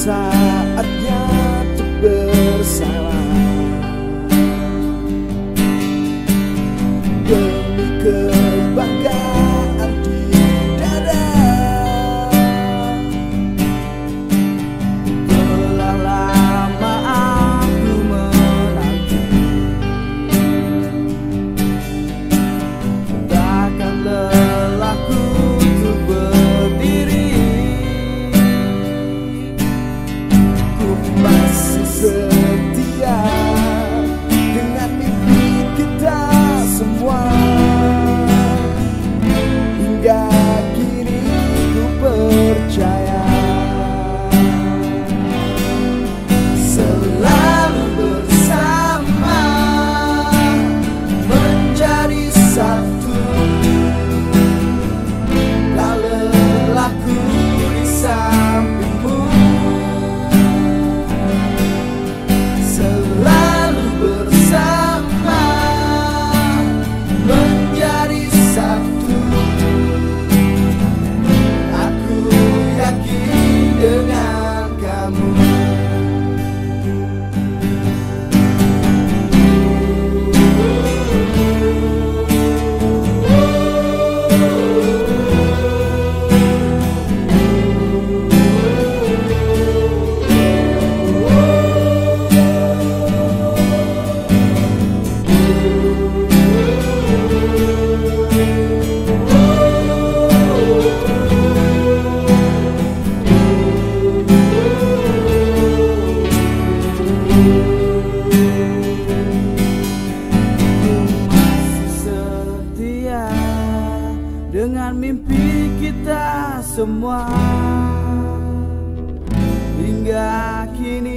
saatnya good. Dengan mimpi kita semua. Hingga kini